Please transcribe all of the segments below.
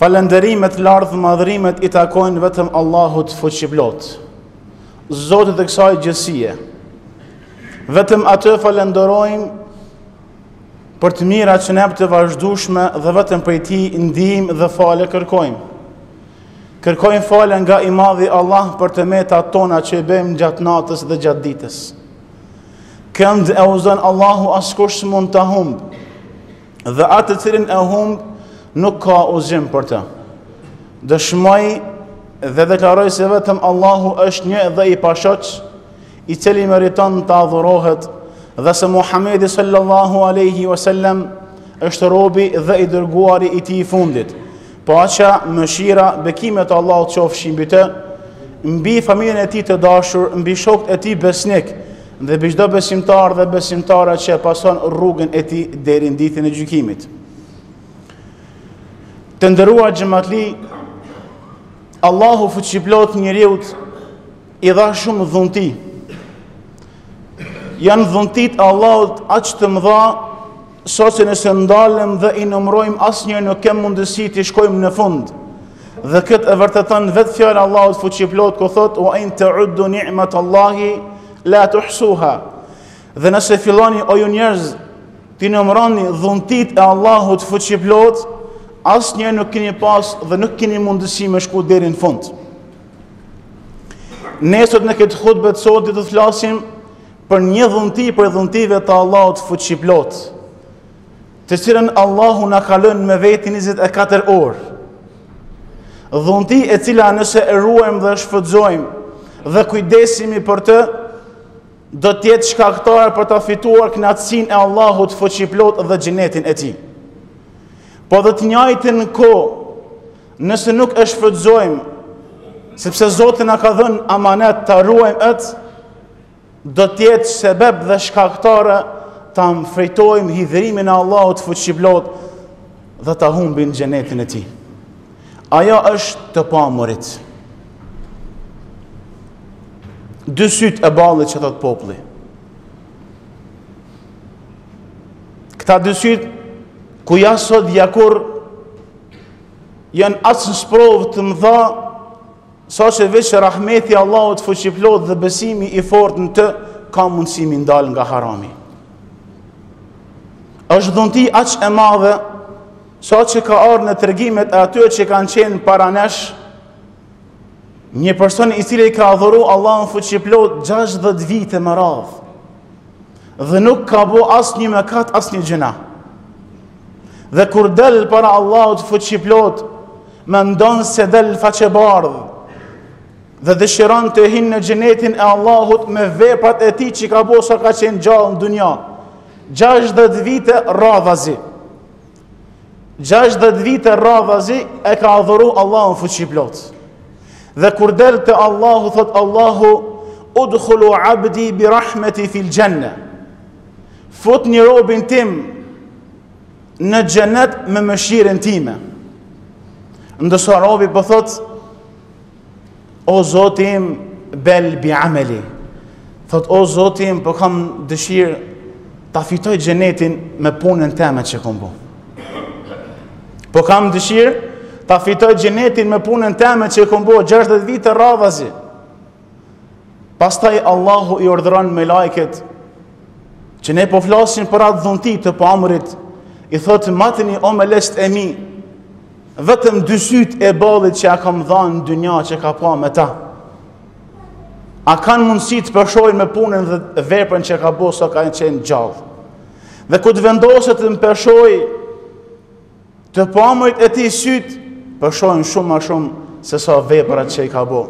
Falënderimet lartëmadhërimet i takojnë vetëm Allahut fuqiplot. Zotit të kësaj gjithësie. Vetëm atë falënderojmë për të mira që na jep të vazhdushme dhe vetëm prej tij ndihmë dhe falje kërkojmë. Kërkojmë falje nga i madhi Allah për të meta tona që i bëjmë gjatë natës dhe gjatë ditës. Kënd e udhëzon Allahu askush s'mund ta humbë, dhe atë të cilin e humb nuk ka udhëzim për të. Dëshmoj dhe deklaroj se vetëm Allahu është një dhe i pashoq, i cili meriton të adhurohet dhe se Muhamedi sallallahu alaihi wasallam është robi dhe i dërguari i tij i fundit. Paqja, mëshira, bekimet e Allahut qofshin mbi të, mbi familjen e tij të dashur, mbi shokët e tij besnikë. Dhe mbi çdo besimtar dhe besimtare që e pason rrugën e tij deri në ditën e gjykimit. Të nderuar xhematli, Allahu fuqiplot njeriut i dha shumë dhunti. Janë dhuntitë e Allahut aq të mëdha Saqë nëse ndalem dhe i numrojmë asnjëherë nuk kem mundësi t'i shkojmë në fund. Dhe këtë e vërteton vetë fjala e Allahut fuqiplot ku thotë, wa in te'uddu ni'mat Allahi, la tuhsuha. Dhe nëse filloni o ju njerëz t'i numroni dhuntitë e Allahut fuqiplot, asnjëherë nuk kini pas dhe nuk kini mundësi me shku deri në fund. Ne sot në këtë hutbe të sotit do të flasim për një dhunti prej dhuntive të Allahut fuqiplot, të cilën Allahu na ka lënë me veti 24 orë. Dhunti e cila nëse e ruajmë dhe shfrytëzojmë dhe kujdesemi për të, do të jetë shkaktare për ta fituar kënaqësinë e Allahut fuqiplot dhe xhenetin e tij. Po dhe të njajtën kohë, nëse nuk e shfrytëzojmë, sepse Zoti na ka dhënë amanet ta ruajmë atë, do të jetë sebeb dhe shkaktare ta meritojmë hidhërimin e Allahut fuqiplot dhe ta humbim xhenetin e tij. Ajo është të pamurit. Dy sytë e ballit që thotë populli. Këta dy sytë ku sot si kurrë janë në sprova të mëdha Sa që veç rahmeti i Allahut fuqiplot dhe besimi i fortë në të ka mundësi mi ndal nga harami. Është dhunti aq e madhe sa që ka ardhur në tregimet e atyre që kanë qenë para nesh një person i cili ka adhuru Allahun fuqiplot 60 vite me radhë dhe nuk ka bo asnjë mëkat asnjë gjynah dhe kur del para Allahut fuqiplot Mendon se del faqebardhë dhe dëshiron të hyn në xhenetin e Allahut me veprat e tij që i ka bo sa ka qenë gjallë në dunja. 60 vite radhazi. 60 vite radhazi e ka adhuru Allahun fuqiplot. Dhe kur del te Allahu, thotë Allahu, udhullu abdi bi rahmeti fil xhenne. Futnie robin tim në xhenet me mëshirën time. Ndërsa robi po thotë O Zoti im bel bi ameli. Thotë o Zoti im po kam dëshirë ta fitoj xhenetin me punën teme që kom bo. Po kam dëshirë ta fitoj xhenetin me punën teme që kom bo 60 vite radhazi. Pastaj Allahu i urdhëron melajket që ne po flasim për atë dhunti të pamërit, i thotë matini o meleqt e mi, vetëm dy sytë e ballit që ia kam dhanë në dynja që ka pa me ta. A kanë mundësi të peshojnë me punën dhe veprën që ka bo sa ka qenë gjallë. Dhe kur të vendoset në peshojë Të pamërit e tij sytë peshojnë shumë ma shumë se sa veprat që i ka bo.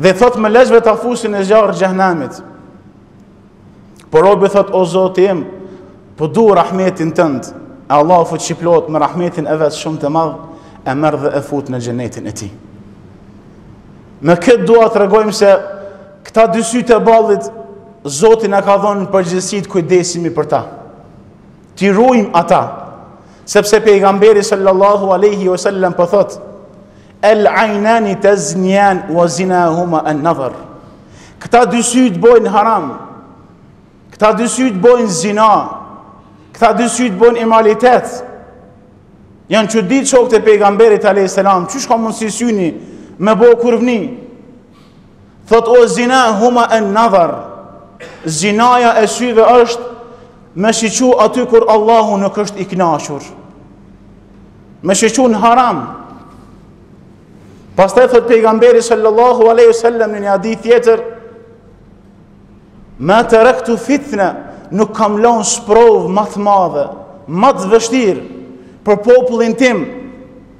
Dhe i thotë meleqve ta fusin në zjarr të xhehenamit. Por robi thotë o Zoti im, po du rahmetin tënd. E Allahu fuqiplot me rahmetin e vet shumë të madh, e merr dhe e fut në xhenetin e tij. Me këtë dua të tregojmë se këta dy sytë e ballit, Zoti na ka dhonë përgjegjësi t'kujdesemi për ta. T'i rujmë ata, sepse pejgamberi sallallahu alejhi ue selam po thotë, el ajnani teznijan ue zinahuma en-nedhar. Këta dy sytë bojnë haram, këta dy sytë bojnë zina, këta dy sytë bojnë imoralitet. Janë çuditë shokët e pejgamberit a.s. Qysh ka mundësi syni me bo kurvni? Thotë ue zinahuma en-nadhar, zinaja e syve është me shiqu aty ku Allahu nuk është i knaqur. Me shiqu në haram. Pastaj thotë pejgamberi sallallahu alejhi ue selam në një hadith tjetër, ma terektu fitne, nuk kam lanë sprovë ma të madhe, ma të vështirë, për popullin tim,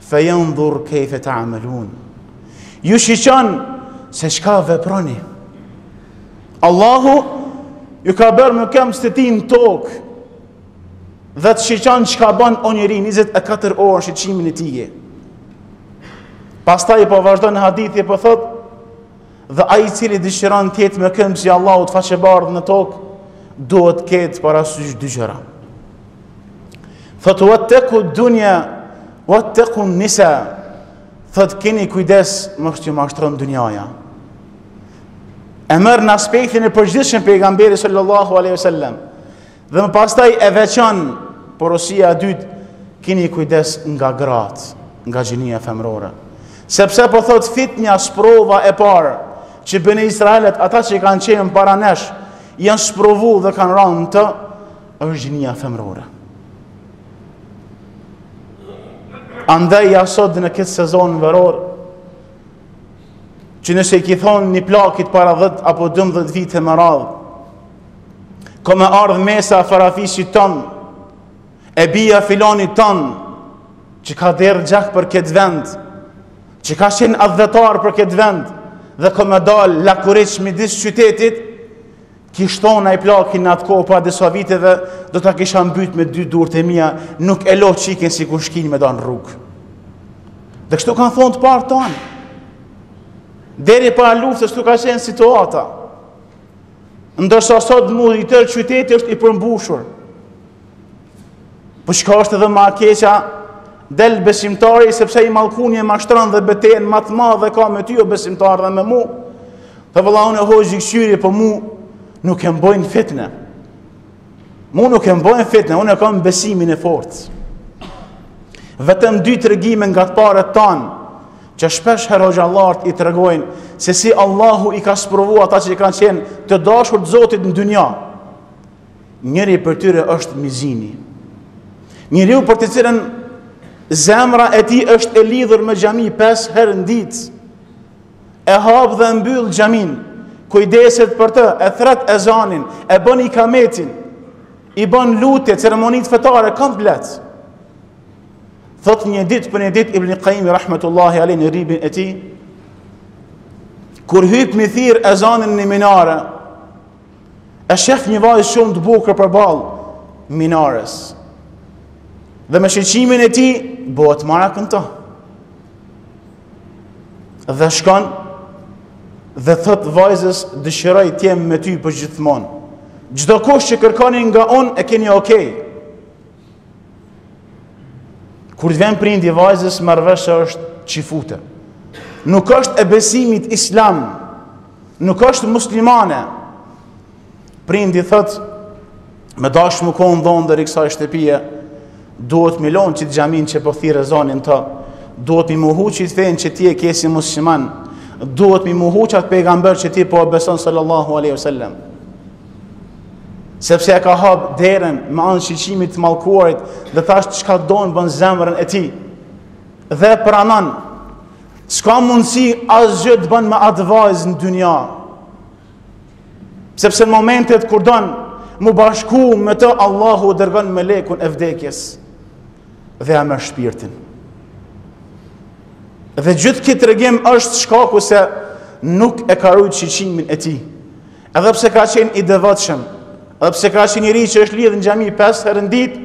Fe jendhur kejfe ta'melun. Ju shiqon se çka veproni. Allahu ju ka bërë mëkëmbës të tij në tokë dhe të shiqon çka bën o njeri 24 orë shiqimin e tij. Pastaj po vazhdon hadithi po thotë Dhe ai i cili dëshiron të jetë mëkëmbës i Allahut faqebardhë në tokë, duhet të ketë parasysh dy gjëra. Thotë wetteku dunja, wetteku nisa. Thotë keni kujdes mos t'ju mashtron dunjaja. E merr në aspektin e përgjithshëm pejgamberi sallallahu alaihi wasallam. Dhe më pastaj e veçan porosia e dytë, kini kujdes nga gratë, nga gjinia femërore. Sepse po thot fitnja sprova e parë që Beni Israilët, ata që kanë qenë para nesh, janë sprovu dhe kanë ra në të, është gjinia femërore. Andaj ja sot në këtë sezon veror, që nëse i kishe thonë një plakit para 10 apo 12 vite me radhë, Ka me ardhë mesa e farefisit tonë, e bija e filanit tonë, që ka derdh gjak për këtë vend, që ka qenë atdhetar për këtë vend, dhe ka me dalë lakuriq midis qytetit, kish thon ai plaki në atë kohë para disa viteve, do ta kisha mbyt me dy durt e mia, nuk e lo çikën si kurrshkin me dal n'rrugë. Dhe kështu kanë thonë të parët tanë. Deri para luftës kështu ka qenë situata. Ndërsa sot mu i tërë qyteti është i përmbushur. Po çka është edhe ma e keqja, del besimtari sepse i mallkuni e mashtron dhe betejën ma të madhe e ka me ty o besimtar dhe me mu. Dhe vallahi unë hoxhë i kqyri po mu nuk më bojnë fitne. Mu nuk më bojnë fitne, unë e kam besimin e fortë. Vetëm dy tregime nga të parët tanë, që shpesh herë hoxhallarët i tregojnë, se si Allahu i ka sprovu ata që kanë qenë të dashur të zotit në dynja. Njëri prej tyre është myezini. Njeriu për të cilën zemra e tij është e lidhur me xhami 5 herë në ditë. e hap dhe e mbyll xhamin, kujdeset për të, e thret ezanin, e bën ikametin, i bën lutje, ceremonitë fetare komplet. Thot një ditë për një ditë Ibn Qayyim rahmetullahi alayh në librin e tij, kur hyp me thirr ezanin në minare, e shef një vajzë shumë të bukur përballë minares. Dhe me shiqimin e tij bëhet marak në të. Dhe shkon dhe thotë vajzës dëshiroj të jem me ty përgjithmonë. Çdokush që kërkoni nga unë e keni okay. Kur vjen prindi i vajzës merr vesh është çifute. Nuk është e besimit islam. Nuk është muslimane. Prindi thotë me dash me kon dhondër i kësaj shtëpie. Duhet me lon qit xhami që po thirr ezanin n'to. Duhet me mohu qit fenë që ti e ke si musliman. Duhet me mohu qat pejgamber që ti po e beson sallallahu alaihi wasallam. Sepse e ka hap derën me anë shiqimit, të mallkuarit dhe tash çka don bën n'zemrën e tij. Dhe pranon s'ka mundësi asgjë të bën me atë vajzë në dynja. Sepse në momentet kur don m'u bashku me të Allahu dërgon melekun e vdekjes dhe ia merr shpirtin. Dhe gjithë ky tregim është shkaku se nuk e ka rujtë shiqimin e tij. Edhe pse ka qenë i devotshëm, edhe pse ka qenë njeri që është lidhë në xhami 5 herë në ditë,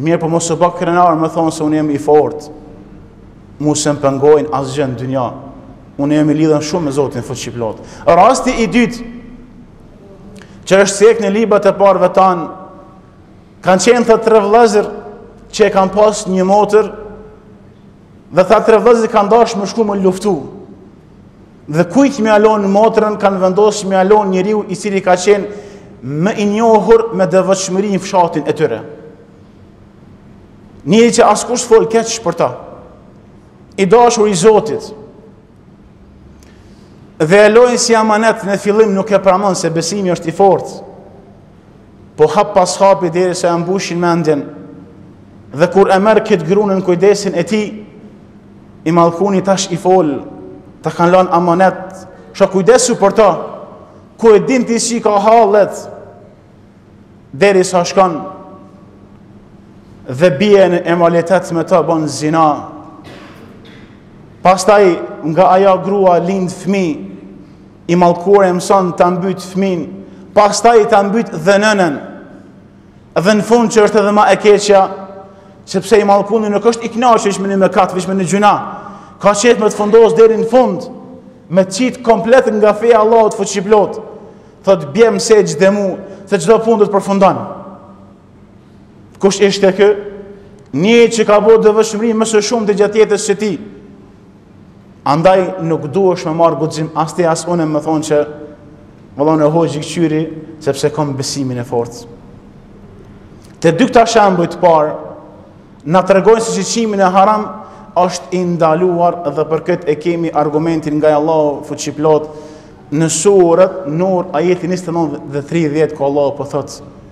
Mirëpo mos u bë krenar me thonë se unë jam i fortë. Mu s'më pengon asgjë në dynja. Unë jam i lidhën shumë me Zotin, fuqiplotë. Rasti i dytë, që është cek në librat e parëve tanë, kanë qenë tha tre vllezër që e kanë pas një motër, dhe tha tre vllezër kanë dashë me shku me luftu. Dhe kujt me ia lon motrën kanë vendosë me ia lon njeriut i cili ka qenë më i njohur me devotshmëri në fshatin e tyre. Njeri që askush s'fol keqë për ta. I dashur i zotit. Dhe ia lojnë si amanet në fillim nuk e pranon se besimi është i fortë. Po hap pas hapi derisa ia mbushin mendjen. Dhe kur e merr këtë gru nën kujdesin e tij, i mallkuni tash i fol, ta kanë lënë amanet, shko kujdesu për ta, ku e din ti si i ka hallet, derisa shkon, dhe bie në amoralitet me ta bon zina, pastaj nga aja grua lind fmijë, I mallkuari e mëson ta mbyt fëmijën, pastaj ta mbyt dhe nënën. Dhe në fund që është edhe më e keqja, sepse i mallkuni nuk është i kënaqur me një mëkat, vetëm me një gjynah. Ka qejf me të fundos deri në fund me të qitë komplet nga feja e Allahut fuqiplotë thotë bjerm sexhde mu se çdo pun dhe të përfundon kush ishte ky njeri që ka bo devotshmëri më së shumti gjatë jetës tij Andaj nuk duhet me marrë guxim as ti as unë më thonë që vallahi unë i kqyri sepse kam besimin e fortë. Të dy këta shembuj të parë na tregojnë se shiqimi në haram është i ndaluar dhe për këtë e kemi argumentin nga Allahu fuqiplotë në suret Nur ajeti 29 dhe 30 ku Allahu po thotë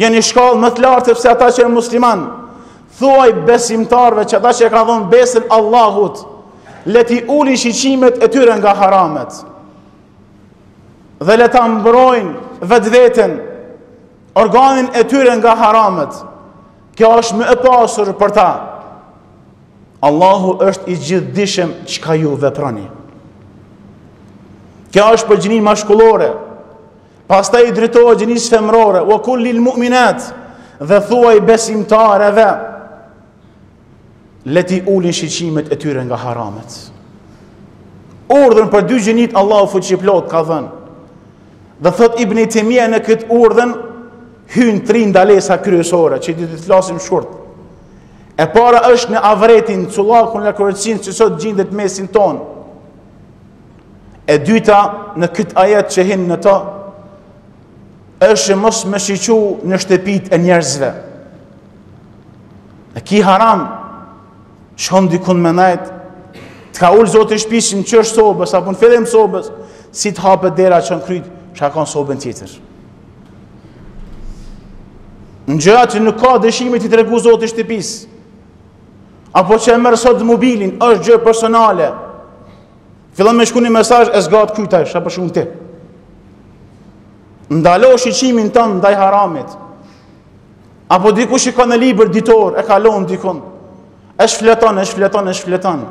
Janë një shkallë më të lartë sepse ata që janë musliman, thuaj besimtarëve që ata që e ka dhonë besën Allahut, le t'i ulin shiqimet e tyre nga haramet, dhe le ta mbrojnë vetveten, organin e tyre nga haramet, kjo është më e pastër për ta. Allahu është i gjithëdijshëm çka ju veproni. Kjo është për gjini mashkullore, Pastaj i drejtohet gjinisë femrore, wa kul lil mu'minat dhe thuaj besimtareve le t'i ulin shiqimet e tyre nga haramet. Urdhën për dy gjinitë Allahu fuqiplotë ka dhënë. Dhe thotë Ibn Tejmia në këtë urdhën hyn tri ndalesa kryesore që do t'i flasim shkurt. E para është në avretin, cullakun, lakurësinë, që sot gjindet n'mesin tonë. E dyta, në këtë ajet që hin në to, është mos me shiqu në shtëpitë e njerëzve. E ki haram, shkon dikun me nejt, të ka ul zoti i shpisë n'qosh sobës, apo në fillim sobës, si të hapet dera çon kryt, çka kan n'sobën tjetër. Në gjëra që nuk ka dëshirë me t'i tregu zoti i shtëpisë, apo që e merr sot mobilin, është gjë personale, Fillon me shkru një mesaj e zgat kryt ai, se çka po shkrun ti. Ndalo shiqimin tën ndaj haramit. Apo dikush i ka një libër ditor, e kalon dikun. E shfleton, e shfleton, e shfleton.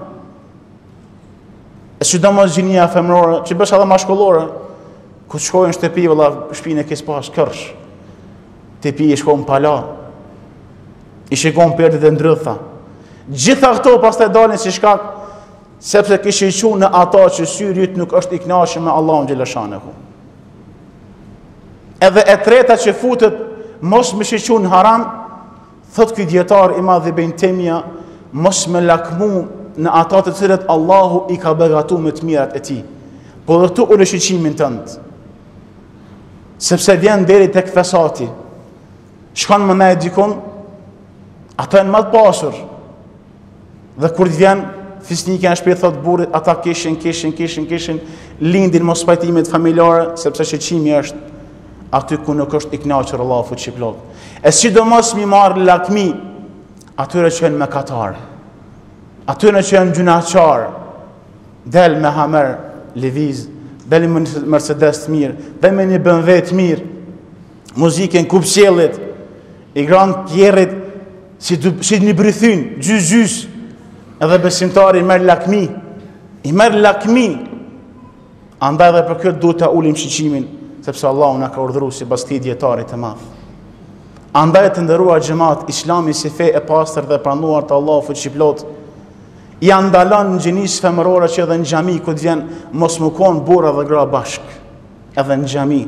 E sidomos gjinia femrore, po besa edhe mashkullore, kur të shkojnë n'shtëpi, vëlla, shpine kësë pas, kërsh. Të pi i shkojnë pala. I shikon për të dhe ndrydhë, tha. Gjitha këto pastaj dalin si shkak, Sepse ke shiqu në ata që syri yt nuk është i kënaqshëm me Allahun xhelle shanuhu. Edhe e treta që futet mos me shiqu n'haram, thotë ky dijetar i madh ibn Tejmia, mos me lakmu në ata të cilat Allahu i ka begatu me të mirat e tij. Po edhe këtu ule shiqimin tënd. Sepse vjen deri tek fesati. Shkon me nejt dikun, ato janë ma të pasur. Dhe kur të vjen fisnikja në shpi i thot burrit, ata kishin, kishin, kishin, kishin lindin mospajtimet familjare, sepse shiqimi është aty ku nuk është i kënaqur Allahu fuqiplot. E sidomos me i marr lakmi atyre që janë mëkatarë. Atyre që janë gjynahqarë. Del me hamer, lëviz, del me Mercedes të mirë, del me një BMW të mirë. muzikën n'kup t'qiellit, i grah kerrit si, si një brythin, gjys gjys, edhe besimtari i merr lakmi, i merr lakmi, andaj dhe për këtë duhet ta ulim shiqimin, sepse Allahu na ka urdhru sipas këtij dijetarit të madh. Andaj të nderuar xhemat, islami si fe e pastër dhe e pranuar te Allahu fuqiplot, ia ndalon gjinisë femërore që edhe në xhami kur t'vjen mos me konë burra dhe gra bashkë. Edhe në xhami.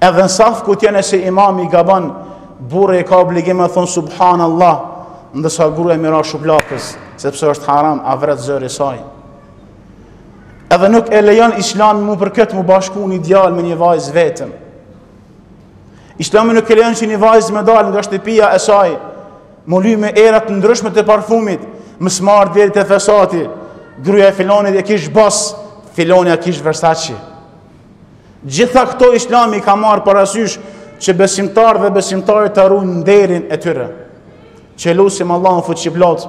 Edhe në saf kur t'jen, nëse imami gabon, burri e ka obligim me thonë subhanallah, ndërsa gruja me i ra shuplakës, sepse është haram, avret zëri i saj. Edhe nuk e lejon islami mu për këtë me u bashku një djalë me një vajzë vetëm. Islami nuk e lejon që një vajzë me dalë nga shtëpia e saj, me u ly me era të ndryshme të parfumit, mos me ardh deri te fesati. Gruaja e filonit e kish Boss, filonja kish Versace. Gjitha këto Islami i ka marrë parasysh që besimtar dhe besimtari ta ruajnë nderin e tyre. Që e lusim Allahun fuqiplot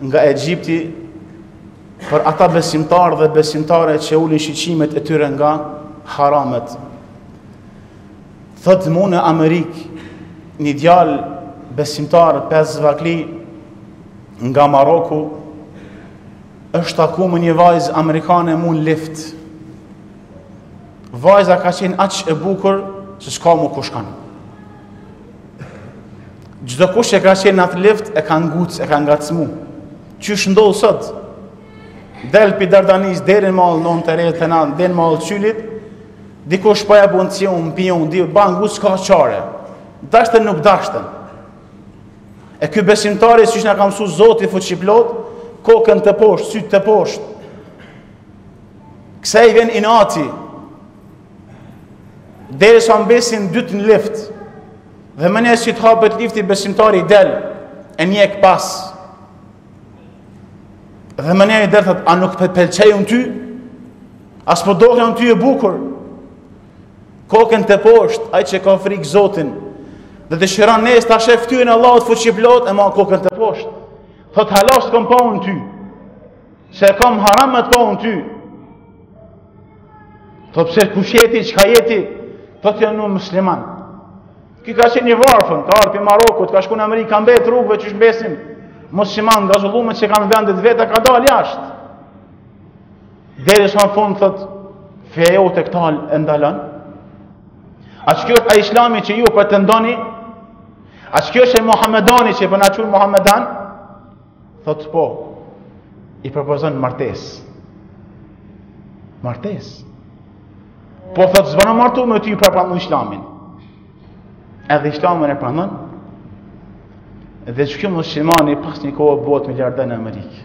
nga Egjipti për ata besimtarë dhe besimtare që ulin shiqimet e tyre nga haramet. Thotë mu në Amerikë, një djalë besimtar pesë vaktli nga Maroku, është taku me një vajzë amerikane mu në lift. Vajza ka qenë aq e bukur, se s'ka mu kushkanë. Çdokush që ka qenë në atë lift e ka nguc, e ka ngacmu. Qysh ndodh sot? Del pi Dardanisë deri në mall Nonë Terezën deri n'mahallë t'Qylit. Dikush po ja bën ciun piun di ban nguc s'ka çare. Dashte nuk dashte. E ky besimtari siç na ka mësuar Zoti fuqiplot, kokën teposhtë, sytë teposhtë. Kësaj i vjen inati, Derisa mbesin t'dytë në lift Dhe menjë si të hapet lifti besimtari del E ndjek pas Dhe menjë i del thot A nuk po t'pëlqej unë ty A s'po dokem unë ty e bukur Kokën teposhtë Ai që ka frikë zotin Dhe dëshiron nesër ta sheh ftyrën e Allahut Fuqiplot e ma kokën teposhtë Thot hala s't'kom pa unë ty Se kom haram me t'pa unë ty Thot pse kush jeni, çka jeni? Thot jena musliman. Ky ka qenë një varfën, ka ardh pi Marokut, ka shku në Amerikë, ka mbetë rrugëve qysh mbesin muslimant nga zullumet që kanë n'vendet e veta ka dalë jashtë. Derisa n'fund thot feja jote këta e ndalon. A kjo është ai islami që ju pretendoni? A kjo është e Muhammedani që po na quni Muhammedan? Thotë po, i propozon martes. Martes. Po thotë s'bën me u martu me ty pa e pranu islamin. Edhe islamin e pranon. Dhe qiky muslimani pas një kohe bëhet miliarder në Amerikë.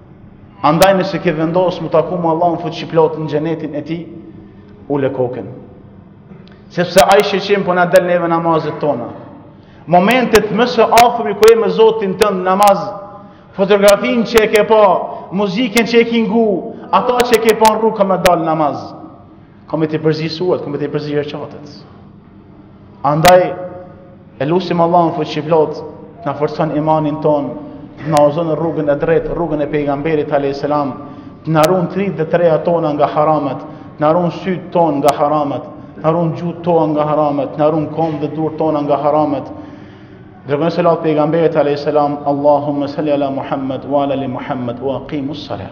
Andaj nëse ke vendosë me u taku me Allahun fuqiplotë në xhenetin e tij, ule kokën. Sepse ai shikim po na del neve n'namazet tona. Momentet më së afërmi kur je me Zotin tënd n'namaz, fotografinë që e ke pa, muzikën që e ki ngu, ata që e ke pa në rrugë ka me t'dal n'namaz. Ka me t'i përzi suret, ka me t'i përzi rekatet. Andaj e lusim Allahun fuqiplotë, na forcon imanin tonë, na udhëzon rrugën e drejtë, rrugën e pejgamberit alayhis salam, të na ruan t'rijtë dhe t'rejat tona nga haramat, të na ruan sytë tonë nga haramat, të na ruan gjuhët tona nga haramat, të na ruan komt dhe durt tona nga haramat. Dërgoni salavat pejgamberit alayhis salam, Allahumma salli ala Muhammad wa ala ali Muhammad wa aqimus salat.